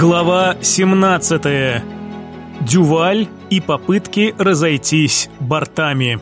Глава 17. Дюваль и попытки разойтись бортами.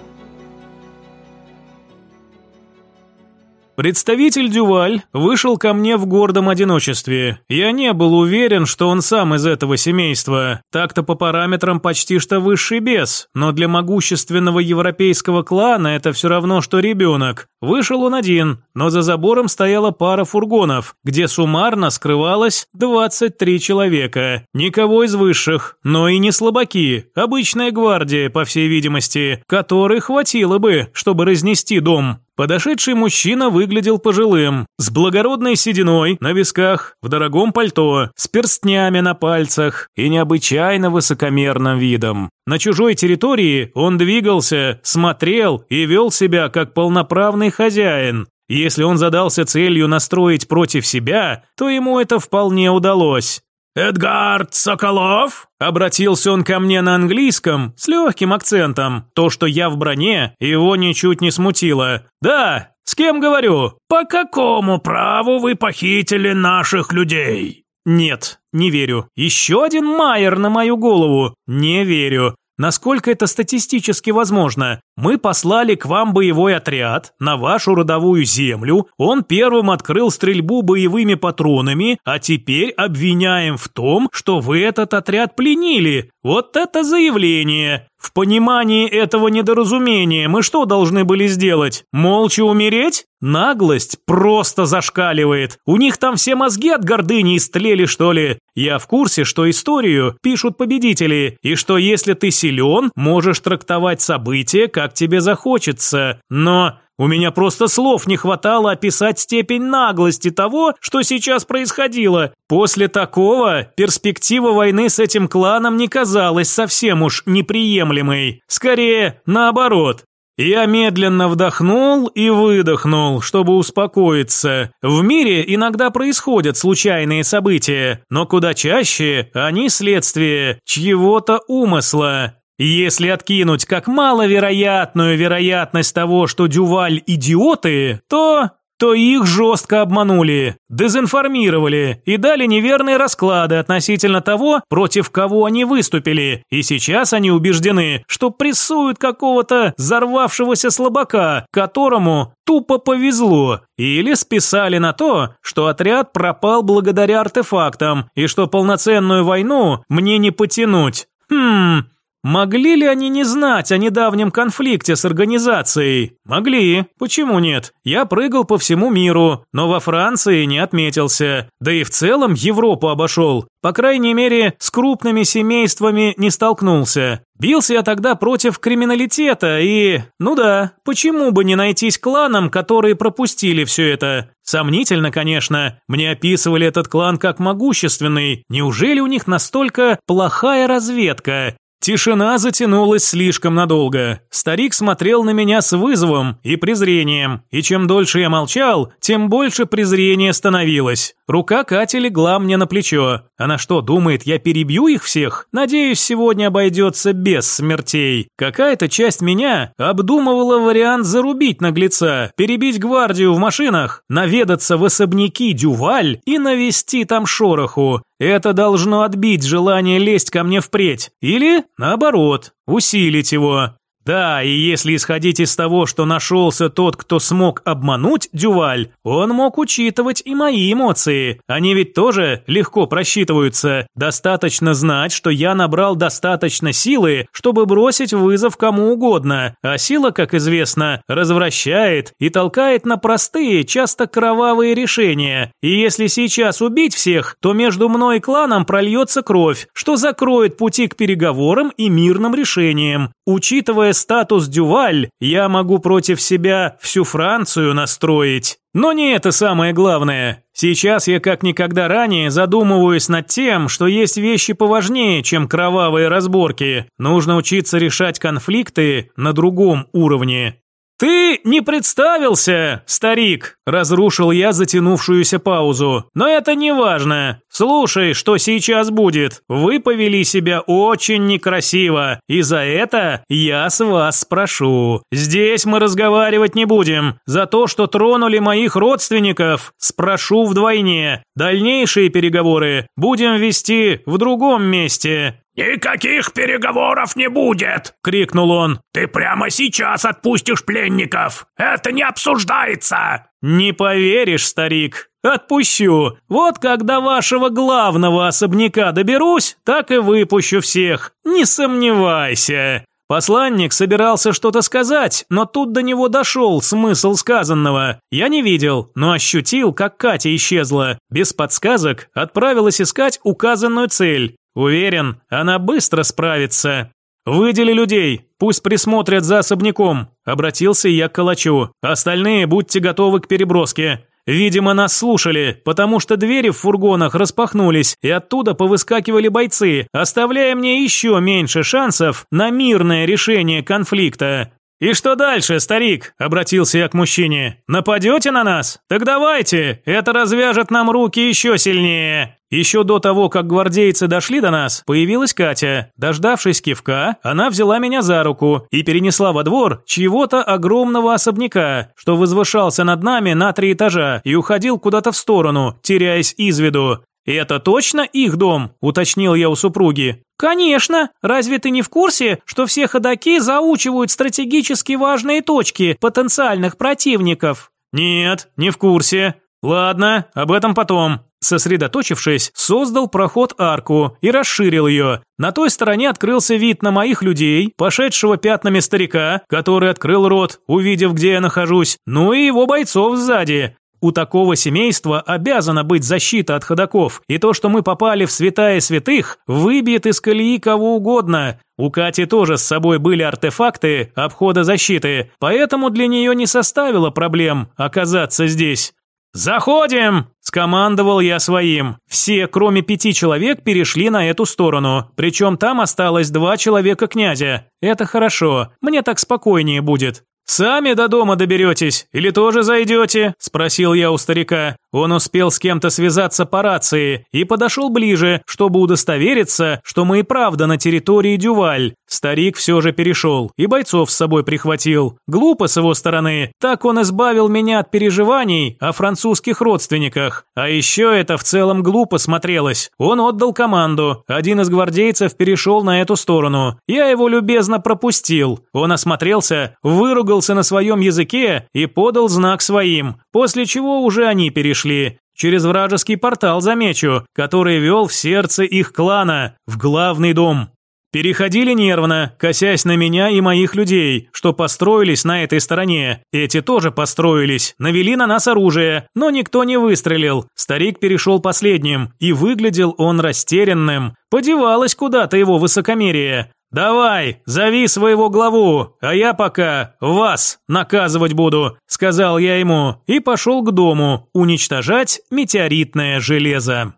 Представитель Дюваль вышел ко мне в гордом одиночестве. Я не был уверен, что он сам из этого семейства. Так-то по параметрам почти что высший бес, но для могущественного европейского клана это все равно, что ребенок. Вышел он один, но за забором стояла пара фургонов, где суммарно скрывалось 23 человека. Никого из высших, но и не слабаки, обычная гвардия, по всей видимости, которой хватило бы, чтобы разнести дом. Подошедший мужчина выглядел пожилым, с благородной сединой на висках, в дорогом пальто, с перстнями на пальцах и необычайно высокомерным видом. На чужой территории он двигался, смотрел и вел себя как полноправный хозяин. Если он задался целью настроить против себя, то ему это вполне удалось. «Эдгард Соколов?» Обратился он ко мне на английском с легким акцентом. То, что я в броне, его ничуть не смутило. «Да, с кем говорю?» «По какому праву вы похитили наших людей?» «Нет, не верю. Еще один Майер на мою голову. Не верю. Насколько это статистически возможно? Мы послали к вам боевой отряд на вашу родовую землю, он первым открыл стрельбу боевыми патронами, а теперь обвиняем в том, что вы этот отряд пленили. Вот это заявление. В понимании этого недоразумения мы что должны были сделать? Молча умереть? Наглость просто зашкаливает. У них там все мозги от гордыни истлели, что ли? Я в курсе, что историю пишут победители, и что если ты силен, можешь трактовать события, как тебе захочется. Но у меня просто слов не хватало описать степень наглости того, что сейчас происходило. После такого перспектива войны с этим кланом не казалась совсем уж неприемлемой. Скорее, наоборот. Я медленно вдохнул и выдохнул, чтобы успокоиться. В мире иногда происходят случайные события, но куда чаще они следствие чьего-то умысла. Если откинуть как маловероятную вероятность того, что Дюваль идиоты, то то их жестко обманули, дезинформировали и дали неверные расклады относительно того, против кого они выступили, и сейчас они убеждены, что прессуют какого-то взорвавшегося слабака, которому тупо повезло, или списали на то, что отряд пропал благодаря артефактам и что полноценную войну мне не потянуть. Хм, Могли ли они не знать о недавнем конфликте с организацией? Могли. Почему нет? Я прыгал по всему миру, но во Франции не отметился. Да и в целом Европу обошел. По крайней мере, с крупными семействами не столкнулся. Бился я тогда против криминалитета и... Ну да, почему бы не найтись кланам, которые пропустили все это? Сомнительно, конечно. Мне описывали этот клан как могущественный. Неужели у них настолько плохая разведка? Тишина затянулась слишком надолго. Старик смотрел на меня с вызовом и презрением, и чем дольше я молчал, тем больше презрения становилось. Рука Кати легла мне на плечо. Она что, думает, я перебью их всех? Надеюсь, сегодня обойдется без смертей. Какая-то часть меня обдумывала вариант зарубить наглеца, перебить гвардию в машинах, наведаться в особняки Дюваль и навести там шороху. Это должно отбить желание лезть ко мне впредь. Или, наоборот, усилить его. Да, и если исходить из того, что нашелся тот, кто смог обмануть Дюваль, он мог учитывать и мои эмоции. Они ведь тоже легко просчитываются. Достаточно знать, что я набрал достаточно силы, чтобы бросить вызов кому угодно. А сила, как известно, развращает и толкает на простые, часто кровавые решения. И если сейчас убить всех, то между мной и кланом прольется кровь, что закроет пути к переговорам и мирным решениям. Учитывая статус Дюваль, я могу против себя всю Францию настроить. Но не это самое главное. Сейчас я как никогда ранее задумываюсь над тем, что есть вещи поважнее, чем кровавые разборки. Нужно учиться решать конфликты на другом уровне. «Ты не представился, старик!» – разрушил я затянувшуюся паузу. «Но это не важно. Слушай, что сейчас будет. Вы повели себя очень некрасиво, и за это я с вас спрошу. Здесь мы разговаривать не будем. За то, что тронули моих родственников, спрошу вдвойне. Дальнейшие переговоры будем вести в другом месте. «Никаких переговоров не будет!» – крикнул он. «Ты прямо сейчас отпустишь пленников! Это не обсуждается!» «Не поверишь, старик, отпущу. Вот когда вашего главного особняка доберусь, так и выпущу всех. Не сомневайся!» Посланник собирался что-то сказать, но тут до него дошел смысл сказанного. Я не видел, но ощутил, как Катя исчезла. Без подсказок отправилась искать указанную цель. Уверен, она быстро справится. Выдели людей, пусть присмотрят за особняком. Обратился я к Калачу. Остальные будьте готовы к переброске. Видимо, нас слушали, потому что двери в фургонах распахнулись, и оттуда повыскакивали бойцы, оставляя мне еще меньше шансов на мирное решение конфликта. «И что дальше, старик?» – обратился я к мужчине. «Нападете на нас? Так давайте, это развяжет нам руки еще сильнее». Еще до того, как гвардейцы дошли до нас, появилась Катя. Дождавшись кивка, она взяла меня за руку и перенесла во двор чьего-то огромного особняка, что возвышался над нами на три этажа и уходил куда-то в сторону, теряясь из виду. «Это точно их дом?» – уточнил я у супруги. «Конечно! Разве ты не в курсе, что все ходаки заучивают стратегически важные точки потенциальных противников?» «Нет, не в курсе. Ладно, об этом потом». Сосредоточившись, создал проход-арку и расширил ее. На той стороне открылся вид на моих людей, пошедшего пятнами старика, который открыл рот, увидев, где я нахожусь, ну и его бойцов сзади. У такого семейства обязана быть защита от ходаков, и то, что мы попали в святая святых, выбьет из колеи кого угодно. У Кати тоже с собой были артефакты обхода защиты, поэтому для нее не составило проблем оказаться здесь. «Заходим!» – скомандовал я своим. Все, кроме пяти человек, перешли на эту сторону. Причем там осталось два человека князя. Это хорошо, мне так спокойнее будет. «Сами до дома доберетесь или тоже зайдете?» – спросил я у старика. Он успел с кем-то связаться по рации и подошел ближе, чтобы удостовериться, что мы и правда на территории Дюваль. Старик все же перешел и бойцов с собой прихватил. Глупо с его стороны, так он избавил меня от переживаний о французских родственниках. А еще это в целом глупо смотрелось. Он отдал команду, один из гвардейцев перешел на эту сторону. Я его любезно пропустил. Он осмотрелся, выругался на своем языке и подал знак своим, после чего уже они перешли. Через вражеский портал, замечу, который вел в сердце их клана, в главный дом. Переходили нервно, косясь на меня и моих людей, что построились на этой стороне. Эти тоже построились, навели на нас оружие, но никто не выстрелил. Старик перешел последним, и выглядел он растерянным. Подевалось куда-то его высокомерие. «Давай, зови своего главу, а я пока вас наказывать буду», – сказал я ему и пошел к дому уничтожать метеоритное железо.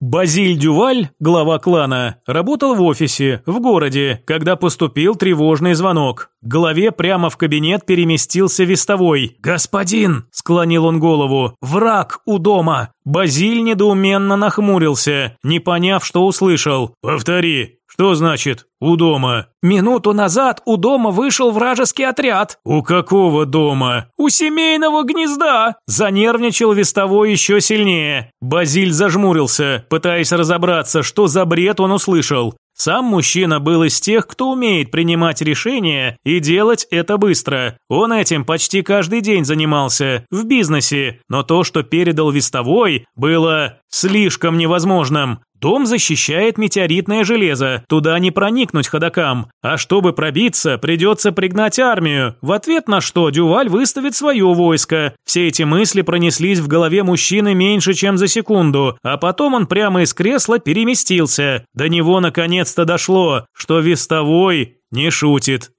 Базиль Дюваль, глава клана, работал в офисе, в городе, когда поступил тревожный звонок. К главе прямо в кабинет переместился вестовой. «Господин!» – склонил он голову. «Враг у дома!» Базиль недоуменно нахмурился, не поняв, что услышал. «Повтори!» «Что значит «у дома»?» «Минуту назад у дома вышел вражеский отряд». «У какого дома?» «У семейного гнезда». Занервничал вестовой еще сильнее. Базиль зажмурился, пытаясь разобраться, что за бред он услышал. Сам мужчина был из тех, кто умеет принимать решения и делать это быстро. Он этим почти каждый день занимался, в бизнесе, но то, что передал Вестовой, было слишком невозможным. Дом защищает метеоритное железо, туда не проникнуть ходокам. А чтобы пробиться, придется пригнать армию, в ответ на что Дюваль выставит свое войско. Все эти мысли пронеслись в голове мужчины меньше, чем за секунду, а потом он прямо из кресла переместился. До него наконец-то дошло, что Вестовой не шутит.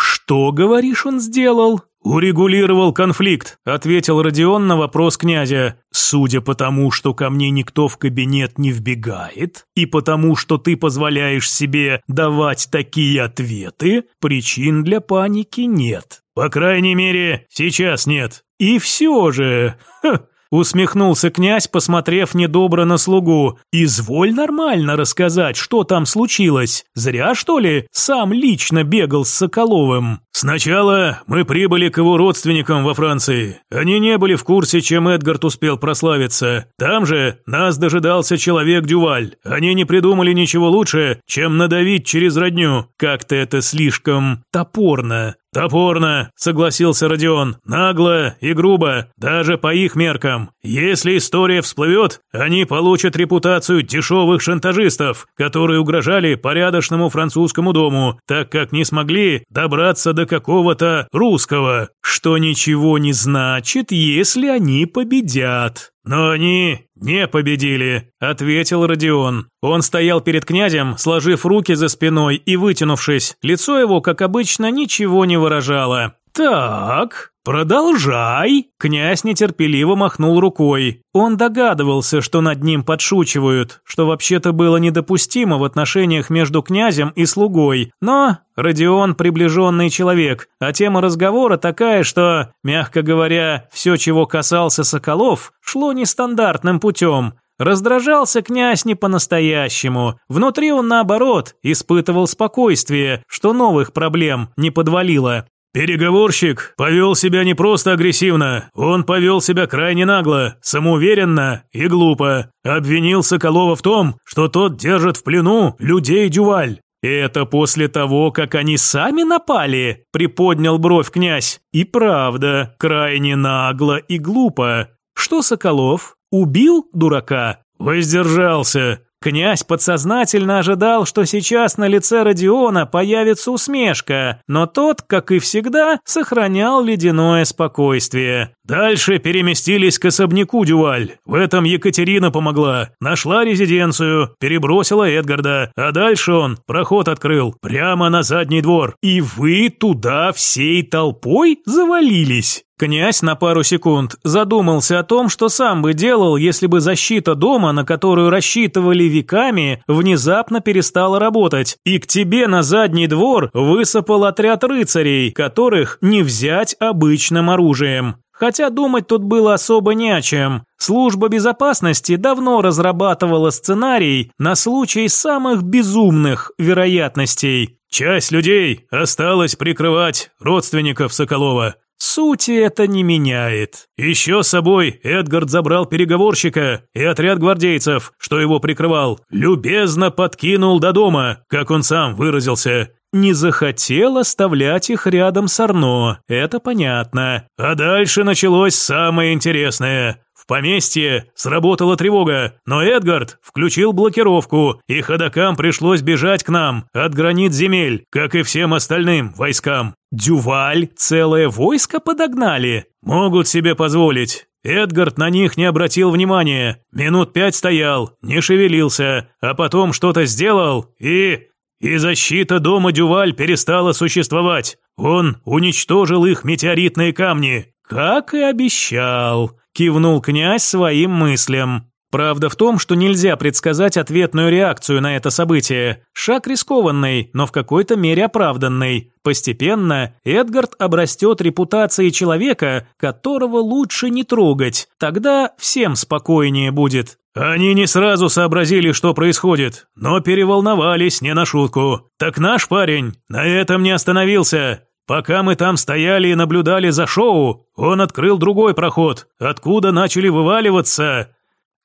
«Что, говоришь, он сделал?» «Урегулировал конфликт», – ответил Родион на вопрос князя. «Судя по тому, что ко мне никто в кабинет не вбегает, и потому, что ты позволяешь себе давать такие ответы, причин для паники нет. По крайней мере, сейчас нет. И все же...» ха, Усмехнулся князь, посмотрев недобро на слугу. «Изволь нормально рассказать, что там случилось. Зря, что ли, сам лично бегал с Соколовым?» «Сначала мы прибыли к его родственникам во Франции. Они не были в курсе, чем Эдгард успел прославиться. Там же нас дожидался человек Дюваль. Они не придумали ничего лучше, чем надавить через родню. Как-то это слишком топорно. «Топорно», — согласился Родион, — «нагло и грубо, даже по их меркам. Если история всплывет, они получат репутацию дешевых шантажистов, которые угрожали порядочному французскому дому, так как не смогли добраться до какого-то русского, что ничего не значит, если они победят». «Но они не победили», – ответил Родион. Он стоял перед князем, сложив руки за спиной и вытянувшись. Лицо его, как обычно, ничего не выражало. «Так, продолжай!» Князь нетерпеливо махнул рукой. Он догадывался, что над ним подшучивают, что вообще-то было недопустимо в отношениях между князем и слугой. Но Родион приближенный человек, а тема разговора такая, что, мягко говоря, все, чего касался Соколов, шло нестандартным путем. Раздражался князь не по-настоящему. Внутри он, наоборот, испытывал спокойствие, что новых проблем не подвалило. Переговорщик повел себя не просто агрессивно, он повел себя крайне нагло, самоуверенно и глупо. Обвинил Соколова в том, что тот держит в плену людей Дюваль. «Это после того, как они сами напали?» – приподнял бровь князь. «И правда, крайне нагло и глупо. Что Соколов? Убил дурака?» «Воздержался», Князь подсознательно ожидал, что сейчас на лице Родиона появится усмешка, но тот, как и всегда, сохранял ледяное спокойствие. Дальше переместились к особняку Дюваль. В этом Екатерина помогла. Нашла резиденцию, перебросила Эдгарда, а дальше он проход открыл, прямо на задний двор. И вы туда всей толпой завалились? Князь на пару секунд задумался о том, что сам бы делал, если бы защита дома, на которую рассчитывали веками, внезапно перестала работать, и к тебе на задний двор высыпал отряд рыцарей, которых не взять обычным оружием. Хотя думать тут было особо не о чем. Служба безопасности давно разрабатывала сценарий на случай самых безумных вероятностей. Часть людей осталось прикрывать родственников Соколова. Сути это не меняет. Еще с собой Эдгард забрал переговорщика и отряд гвардейцев, что его прикрывал, любезно подкинул до дома, как он сам выразился. Не захотел оставлять их рядом с Арно, это понятно. А дальше началось самое интересное. В поместье сработала тревога, но Эдгард включил блокировку, и ходокам пришлось бежать к нам от границ земель, как и всем остальным войскам. Дюваль целое войско подогнали? Могут себе позволить. Эдгард на них не обратил внимания. Минут пять стоял, не шевелился, а потом что-то сделал и... И защита дома Дюваль перестала существовать. Он уничтожил их метеоритные камни, как и обещал кивнул князь своим мыслям. Правда в том, что нельзя предсказать ответную реакцию на это событие. Шаг рискованный, но в какой-то мере оправданный. Постепенно Эдгард обрастет репутацией человека, которого лучше не трогать. Тогда всем спокойнее будет. Они не сразу сообразили, что происходит, но переволновались не на шутку. Так наш парень на этом не остановился. Пока мы там стояли и наблюдали за шоу, он открыл другой проход, откуда начали вываливаться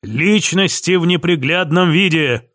личности в неприглядном виде.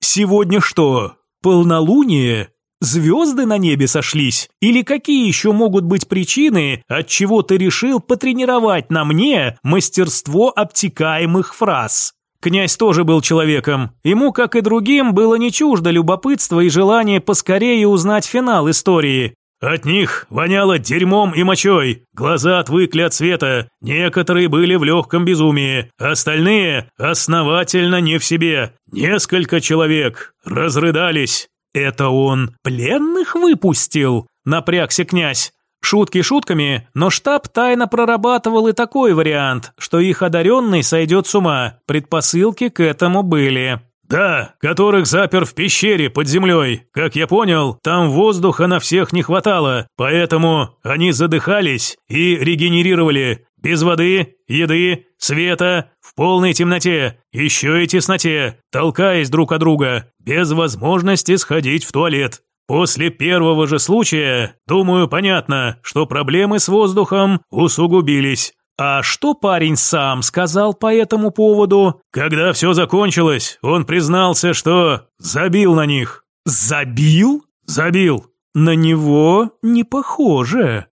Сегодня что, полнолуние? Звезды на небе сошлись? Или какие еще могут быть причины, от чего ты решил потренировать на мне мастерство обтекаемых фраз? Князь тоже был человеком. Ему, как и другим, было не чуждо любопытство и желание поскорее узнать финал истории. От них воняло дерьмом и мочой, глаза отвыкли от света, некоторые были в легком безумии, остальные основательно не в себе. Несколько человек разрыдались. «Это он пленных выпустил?» – напрягся князь. Шутки шутками, но штаб тайно прорабатывал и такой вариант, что их одаренный сойдет с ума. Предпосылки к этому были. «Да, которых запер в пещере под землей. Как я понял, там воздуха на всех не хватало, поэтому они задыхались и регенерировали. Без воды, еды, света, в полной темноте, еще и тесноте, толкаясь друг от друга, без возможности сходить в туалет. После первого же случая, думаю, понятно, что проблемы с воздухом усугубились. А что парень сам сказал по этому поводу? Когда все закончилось, он признался, что забил на них. Забил? Забил. На него не похоже.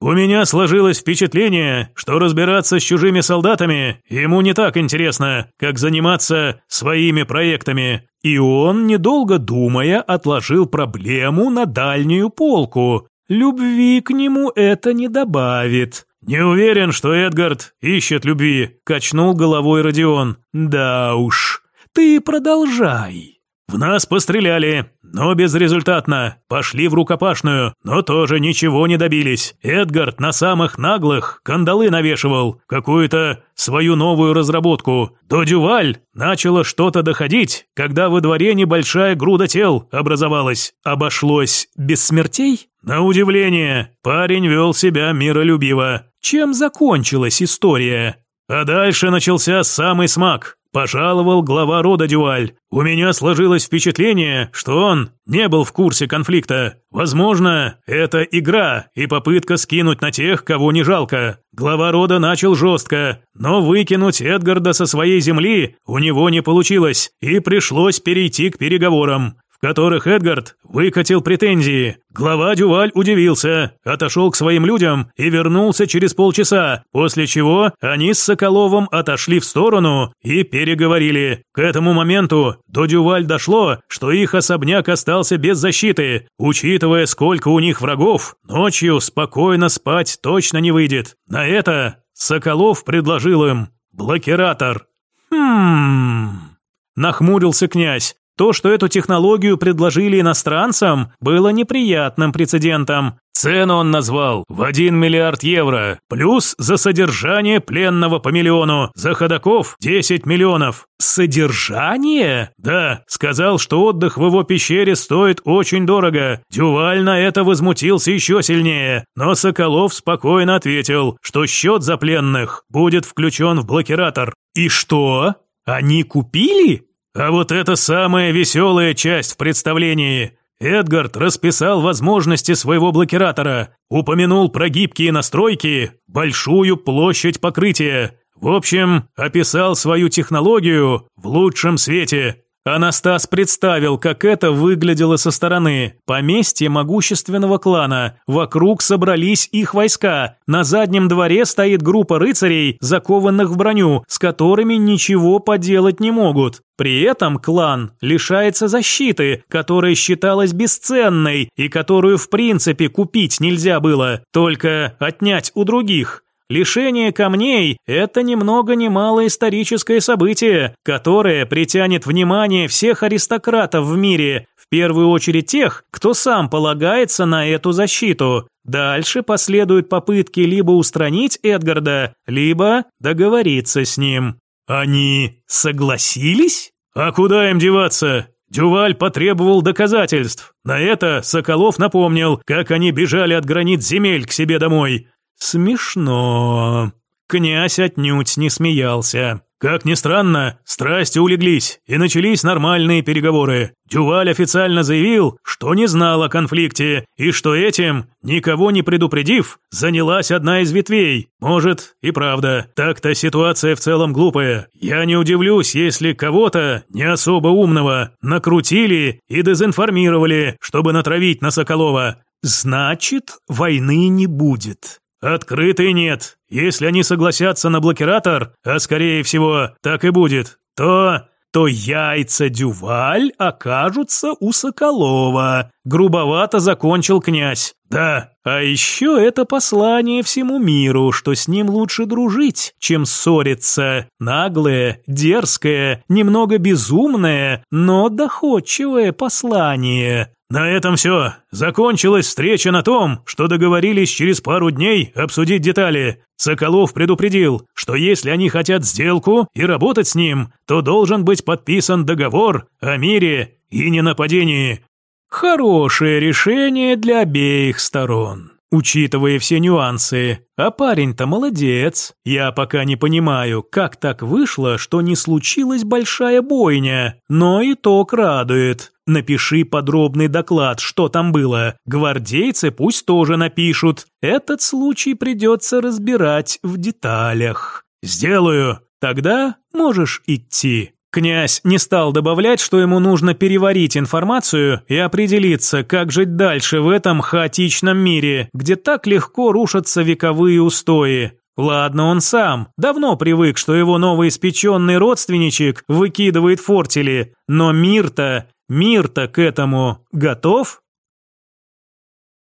У меня сложилось впечатление, что разбираться с чужими солдатами ему не так интересно, как заниматься своими проектами. И он, недолго думая, отложил проблему на дальнюю полку. Любви к нему это не добавит. «Не уверен, что Эдгард ищет любви», – качнул головой Родион. «Да уж, ты продолжай». В нас постреляли, но безрезультатно. Пошли в рукопашную, но тоже ничего не добились. Эдгард на самых наглых кандалы навешивал, какую-то свою новую разработку. До Дюваль начало что-то доходить, когда во дворе небольшая груда тел образовалась. Обошлось без смертей? На удивление, парень вел себя миролюбиво. Чем закончилась история? А дальше начался самый смак. Пожаловал глава рода Дюаль. У меня сложилось впечатление, что он не был в курсе конфликта. Возможно, это игра и попытка скинуть на тех, кого не жалко. Глава рода начал жестко, но выкинуть Эдгарда со своей земли у него не получилось, и пришлось перейти к переговорам которых Эдгард выкатил претензии. Глава Дюваль удивился, отошел к своим людям и вернулся через полчаса, после чего они с Соколовым отошли в сторону и переговорили. К этому моменту до Дюваль дошло, что их особняк остался без защиты. Учитывая, сколько у них врагов, ночью спокойно спать точно не выйдет. На это Соколов предложил им блокиратор. «Хм...» Нахмурился князь. То, что эту технологию предложили иностранцам, было неприятным прецедентом. Цену он назвал в 1 миллиард евро, плюс за содержание пленного по миллиону, за ходаков 10 миллионов. Содержание? Да, сказал, что отдых в его пещере стоит очень дорого. Дюваль на это возмутился еще сильнее, но Соколов спокойно ответил, что счет за пленных будет включен в блокиратор. И что? Они купили? А вот это самая веселая часть в представлении. Эдгард расписал возможности своего блокиратора, упомянул про гибкие настройки, большую площадь покрытия. В общем, описал свою технологию в лучшем свете. Анастас представил, как это выглядело со стороны. Поместье могущественного клана. Вокруг собрались их войска. На заднем дворе стоит группа рыцарей, закованных в броню, с которыми ничего поделать не могут. При этом клан лишается защиты, которая считалась бесценной и которую в принципе купить нельзя было, только отнять у других. Лишение камней – это ни много ни мало историческое событие, которое притянет внимание всех аристократов в мире, в первую очередь тех, кто сам полагается на эту защиту. Дальше последуют попытки либо устранить Эдгарда, либо договориться с ним. Они согласились? А куда им деваться? Дюваль потребовал доказательств. На это Соколов напомнил, как они бежали от границ земель к себе домой. Смешно. Князь отнюдь не смеялся. Как ни странно, страсти улеглись, и начались нормальные переговоры. Дюваль официально заявил, что не знал о конфликте, и что этим, никого не предупредив, занялась одна из ветвей. Может, и правда, так-то ситуация в целом глупая. Я не удивлюсь, если кого-то, не особо умного, накрутили и дезинформировали, чтобы натравить на Соколова. Значит, войны не будет. Открытый нет. Если они согласятся на блокиратор, а скорее всего так и будет, то... то яйца Дюваль окажутся у Соколова. Грубовато закончил князь. Да, а еще это послание всему миру, что с ним лучше дружить, чем ссориться. Наглое, дерзкое, немного безумное, но доходчивое послание. На этом все. Закончилась встреча на том, что договорились через пару дней обсудить детали. Соколов предупредил, что если они хотят сделку и работать с ним, то должен быть подписан договор о мире и ненападении. Хорошее решение для обеих сторон учитывая все нюансы. А парень-то молодец. Я пока не понимаю, как так вышло, что не случилась большая бойня. Но итог радует. Напиши подробный доклад, что там было. Гвардейцы пусть тоже напишут. Этот случай придется разбирать в деталях. Сделаю. Тогда можешь идти. Князь не стал добавлять, что ему нужно переварить информацию и определиться, как жить дальше в этом хаотичном мире, где так легко рушатся вековые устои. Ладно, он сам, давно привык, что его новоиспеченный родственничек выкидывает фортели, но мир-то, мир-то к этому готов?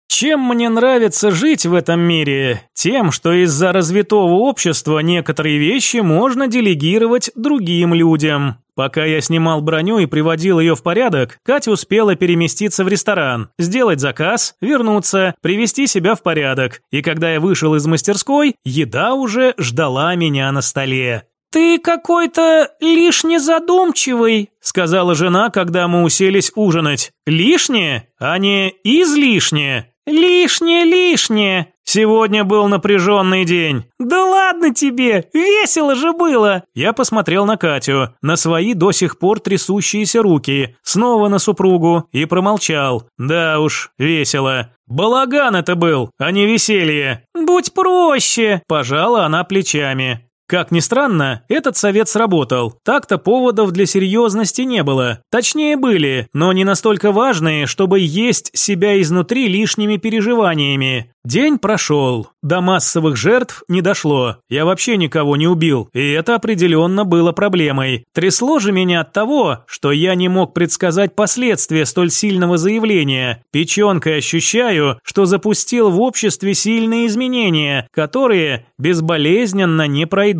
Чем мне нравится жить в этом мире? Тем, что из-за развитого общества некоторые вещи можно делегировать другим людям. Пока я снимал броню и приводил ее в порядок, Катя успела переместиться в ресторан, сделать заказ, вернуться, привести себя в порядок. И когда я вышел из мастерской, еда уже ждала меня на столе. «Ты какой-то лишне задумчивый», — сказала жена, когда мы уселись ужинать. «Лишнее, а не излишнее». «Лишнее, лишнее! Сегодня был напряженный день». «Да ладно тебе! Весело же было!» Я посмотрел на Катю, на свои до сих пор трясущиеся руки, снова на супругу и промолчал. «Да уж, весело. Балаган это был, а не веселье». «Будь проще!» – пожала она плечами. Как ни странно, этот совет сработал. Так-то поводов для серьезности не было. Точнее были, но не настолько важные, чтобы есть себя изнутри лишними переживаниями. День прошел. До массовых жертв не дошло. Я вообще никого не убил, и это определенно было проблемой. Трясло же меня от того, что я не мог предсказать последствия столь сильного заявления. Печенкой ощущаю, что запустил в обществе сильные изменения, которые безболезненно не пройдут.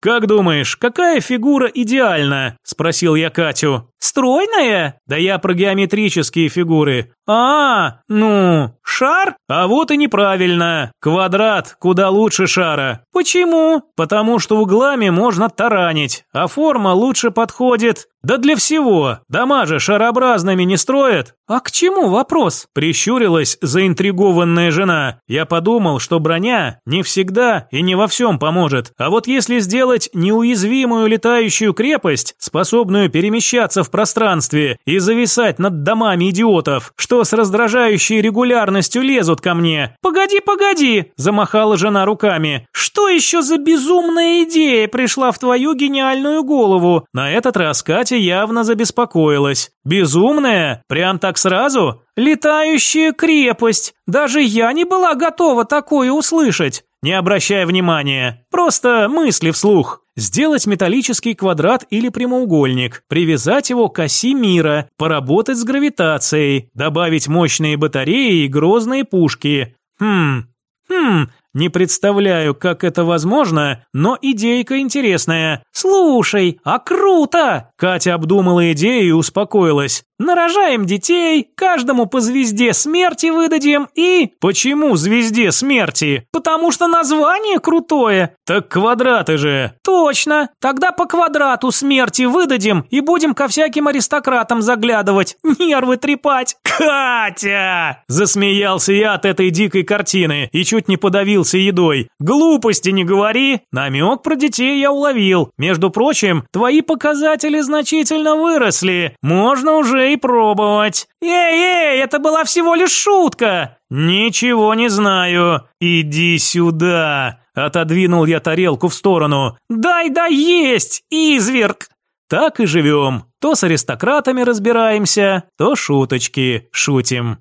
«Как думаешь, какая фигура идеальна?» – спросил я Катю. «Стройная?» «Да я про геометрические фигуры». «А, ну, шар?» «А вот и неправильно. Квадрат куда лучше шара». «Почему?» «Потому что углами можно таранить, а форма лучше подходит да для всего. Дома же шарообразными не строят. А к чему вопрос? Прищурилась заинтригованная жена. Я подумал, что броня не всегда и не во всем поможет. А вот если сделать неуязвимую летающую крепость, способную перемещаться в пространстве и зависать над домами идиотов, что с раздражающей регулярностью лезут ко мне. Погоди, погоди, замахала жена руками. Что еще за безумная идея пришла в твою гениальную голову? На этот раз Катя явно забеспокоилась. «Безумная? Прям так сразу? Летающая крепость! Даже я не была готова такое услышать!» «Не обращай внимания, просто мысли вслух!» Сделать металлический квадрат или прямоугольник, привязать его к оси мира, поработать с гравитацией, добавить мощные батареи и грозные пушки. Хм, хм, не представляю, как это возможно, но идейка интересная. Слушай, а круто! Катя обдумала идею и успокоилась. Нарожаем детей, каждому по звезде смерти выдадим и... Почему звезде смерти? Потому что название крутое. Так квадраты же. Точно. Тогда по квадрату смерти выдадим и будем ко всяким аристократам заглядывать, нервы трепать. Катя! Засмеялся я от этой дикой картины и чуть не подавился едой. Глупости не говори. Намек про детей я уловил. Между прочим, твои показатели значительно выросли. Можно уже и пробовать. Эй-эй, это была всего лишь шутка. Ничего не знаю. Иди сюда. Отодвинул я тарелку в сторону. Дай да есть, изверг. Так и живем. То с аристократами разбираемся, то шуточки шутим.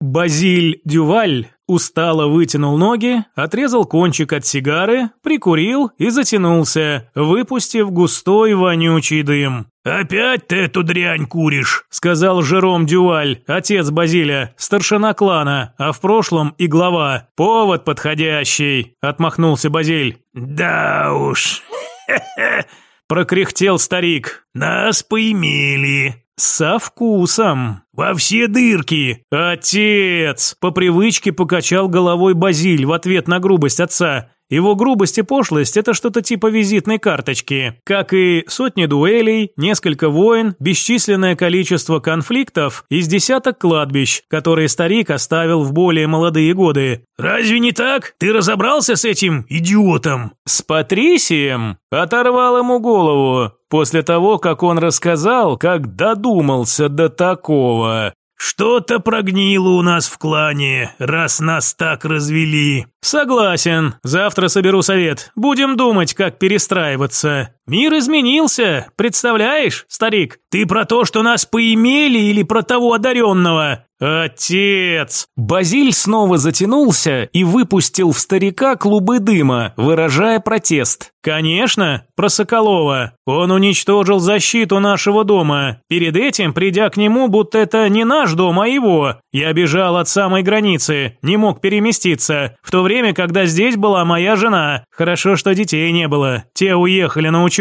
Базиль Дюваль устало вытянул ноги, отрезал кончик от сигары, прикурил и затянулся, выпустив густой вонючий дым. «Опять ты эту дрянь куришь», — сказал Жером Дюваль, отец Базиля, старшина клана, а в прошлом и глава. «Повод подходящий», — отмахнулся Базиль. «Да уж, прокряхтел старик. «Нас поимели». Со вкусом. Во все дырки. Отец! По привычке покачал головой Базиль в ответ на грубость отца. Его грубость и пошлость – это что-то типа визитной карточки. Как и сотни дуэлей, несколько войн, бесчисленное количество конфликтов из десяток кладбищ, которые старик оставил в более молодые годы. «Разве не так? Ты разобрался с этим идиотом?» «С Патрисием?» Оторвал ему голову. После того, как он рассказал, как додумался до такого. «Что-то прогнило у нас в клане, раз нас так развели». «Согласен. Завтра соберу совет. Будем думать, как перестраиваться. Мир изменился, представляешь, старик? Ты про то, что нас поимели или про того одаренного?» «Отец!» Базиль снова затянулся и выпустил в старика клубы дыма, выражая протест. «Конечно, про Соколова. Он уничтожил защиту нашего дома. Перед этим, придя к нему, будто это не наш дом, а его. Я бежал от самой границы, не мог переместиться. В то время, когда здесь была моя жена. Хорошо, что детей не было. Те уехали на учебу.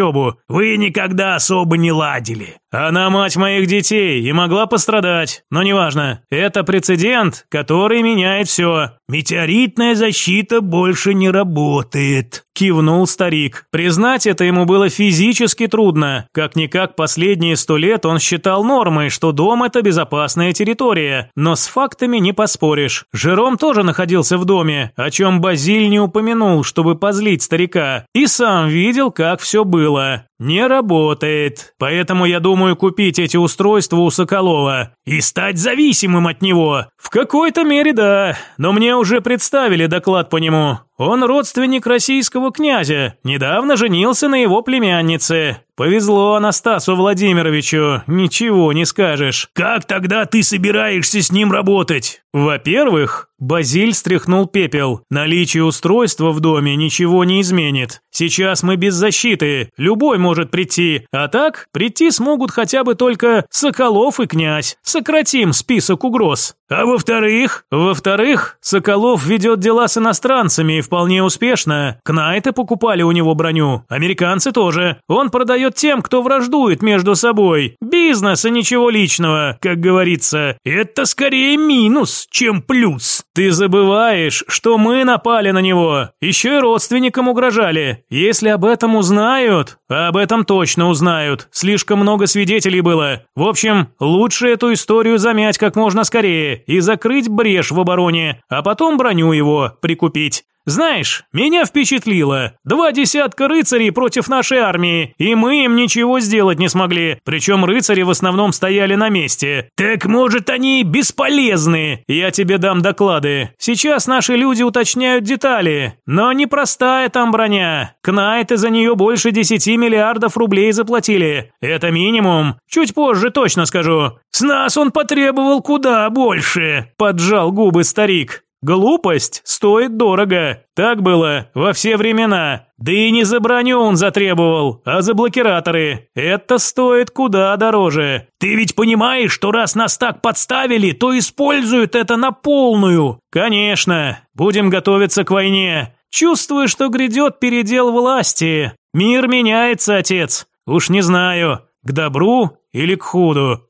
Вы никогда особо не ладили. Она мать моих детей и могла пострадать. Но неважно. Это прецедент, который меняет все. «Метеоритная защита больше не работает», – кивнул старик. Признать это ему было физически трудно. Как-никак последние сто лет он считал нормой, что дом – это безопасная территория. Но с фактами не поспоришь. Жером тоже находился в доме, о чем Базиль не упомянул, чтобы позлить старика. И сам видел, как все было. Не работает. Поэтому я думаю купить эти устройства у Соколова и стать зависимым от него. В какой-то мере да, но мне уже представили доклад по нему. Он родственник российского князя, недавно женился на его племяннице. Повезло Анастасу Владимировичу, ничего не скажешь. Как тогда ты собираешься с ним работать? Во-первых, Базиль стряхнул пепел. Наличие устройства в доме ничего не изменит. Сейчас мы без защиты, любой может прийти. А так, прийти смогут хотя бы только Соколов и князь. Сократим список угроз. А во-вторых? Во-вторых, Соколов ведет дела с иностранцами вполне успешно. Кнайты покупали у него броню, американцы тоже. Он продает тем, кто враждует между собой. Бизнес и ничего личного, как говорится. Это скорее минус, чем плюс. Ты забываешь, что мы напали на него. Еще и родственникам угрожали. Если об этом узнают, а об этом точно узнают. Слишком много свидетелей было. В общем, лучше эту историю замять как можно скорее и закрыть брешь в обороне, а потом броню его прикупить. Знаешь, меня впечатлило. Два десятка рыцарей против нашей армии, и мы им ничего сделать не смогли. Причем рыцари в основном стояли на месте. Так может они бесполезны? Я тебе дам доклады. Сейчас наши люди уточняют детали. Но непростая там броня. Кнайты за нее больше 10 миллиардов рублей заплатили. Это минимум. Чуть позже точно скажу. С нас он потребовал куда больше. Поджал губы старик. Глупость стоит дорого. Так было во все времена. Да и не за броню он затребовал, а за блокираторы. Это стоит куда дороже. Ты ведь понимаешь, что раз нас так подставили, то используют это на полную. Конечно. Будем готовиться к войне. Чувствую, что грядет передел власти. Мир меняется, отец. Уж не знаю, к добру или к худу.